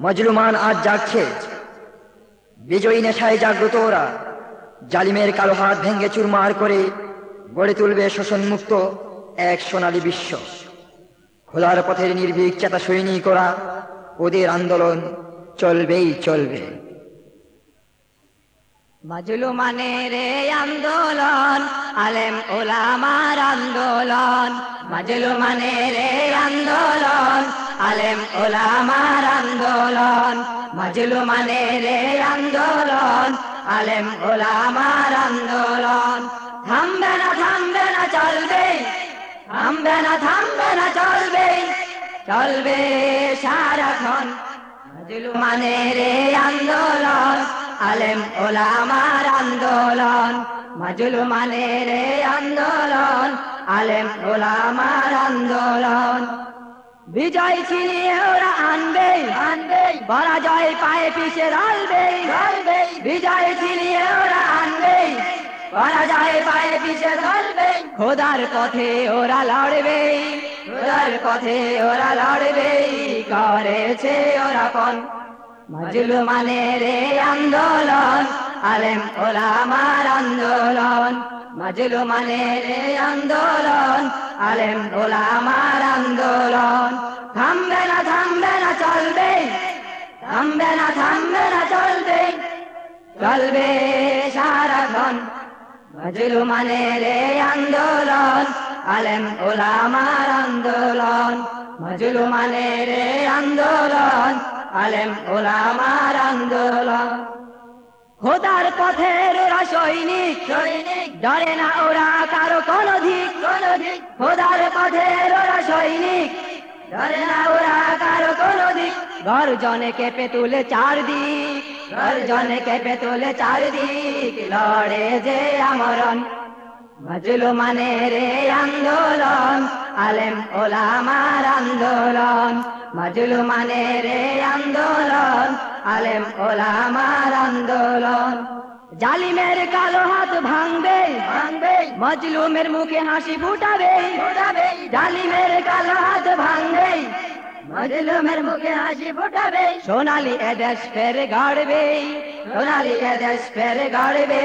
মজলুমান আজ জাগছে। বিজয়ী নেশায় জাগ্রত ওরা। জালিমের কালো হাত ভেঙ্গে চুরমার করে গড়ে তুলবে শোষণ মুক্ত এক সোনালী বিশ্ব। খোলার পথের নির্ভীক চেতা সৈনিক ওরা, ওদের আন্দোলন চলবেই চলবে। মাজলুমানের আন্দোলন, আলেম ওলামার আন্দোলন। মাজলুমানের আন্দোলন আলেম ওলামার আন্দোলন মাজলুমানের আন্দোলন। আলেম ওলামার আন্দোলন। থামবে না থামবে না, চলবে। থামবে না থামবে না, চলবে। চলবে সারাক্ষণ। মাজলুমানের আন্দোলন, আলেম ওলামার আন্দোলন। মাজলুমানের আন্দোলন, আলেম ওলামার আন্দোলন। বিজয় ছিনিয়ে ওরা আনবে আনবে পরাজয় পায়ে পিছে রালবে রালবে বিজয় ছিনিয়ে ওরা আনবে পরাজয় পায়ে পিছে ধরবে খোদার পথে ওরা লড়বে খোদার পথে ওরা লড়বে করেছে ওরা পন মাজলুমানের আন্দোলন, আলেম ওলামার আন্দোলন। মাজলুমানের আন্দোলন, আলেম ওলামার আন্দোলন। থামবে না থামবে না, চলবে। থামবে না থামবে না, চলবে। চলবে সারাক্ষণ। মাজলুমানের আন্দোলন, আলেম ওলামার আন্দোলন। মাজলুমানের আন্দোলন, আলেম ওলামার আন্দোলন। খোদার পথের ওরা সৈনিক। সৈনিক। ডরে না ওরা কারও কোনো দিক কোনো দিক খোদার পথের ওরা সৈনিক। ডরে না ওরা কারও কোনো দিক গর্জনে কেঁপে তুলে চারদিক। গর্জনে কেঁপে তুলে চারদিক। লড়ে যে আমরণ। মাজলুমানের আন্দোলন। আলেম ওলামার আন্দোলন। মাজলুমানের আন্দোলন। আলেম ওলামার আন্দোলন। জালিমের কালো হাত ভাঙবে ভাঙবে। মজলুমের মুখে হাসি ফুটাবে ফুটাবে। জালিমের কালো হাত ভাঙবে, মজলুমের মুখে হাসি ফুটাবে। সোনালি এদেশ ফের গাড়বে, সোনালি এদেশ ফের গাড়বে।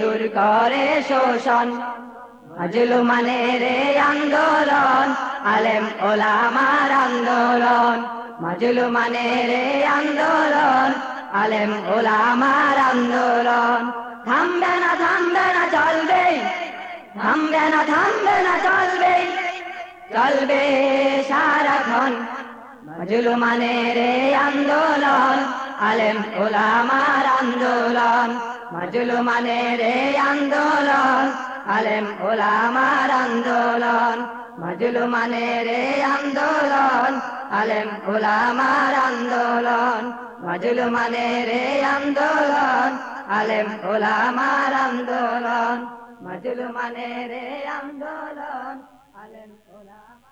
দূর করে শোষণ, মাজলুমানের আন্দোলন, আলেম ওলামার আন্দোলন। মাজলুমানের আন্দোলন, আলেম ওলামার আন্দোলন। থামবে না থামবে না, চলবে। থামবে না থামবে না, চলবে। চলবে সারাক্ষণ মাজলুমানের আন্দোলন, আলেম ওলামার আন্দোলন। মাজলুমানের আন্দোলন, আলেম ওলামার আন্দোলন। মাজলুমানের আন্দোলন আলেম ওলামার আন্দোলন। মজলুমানের আন্দোলন আলেম ওলামার আন্দোলন। মজলুমানের আন্দোলন।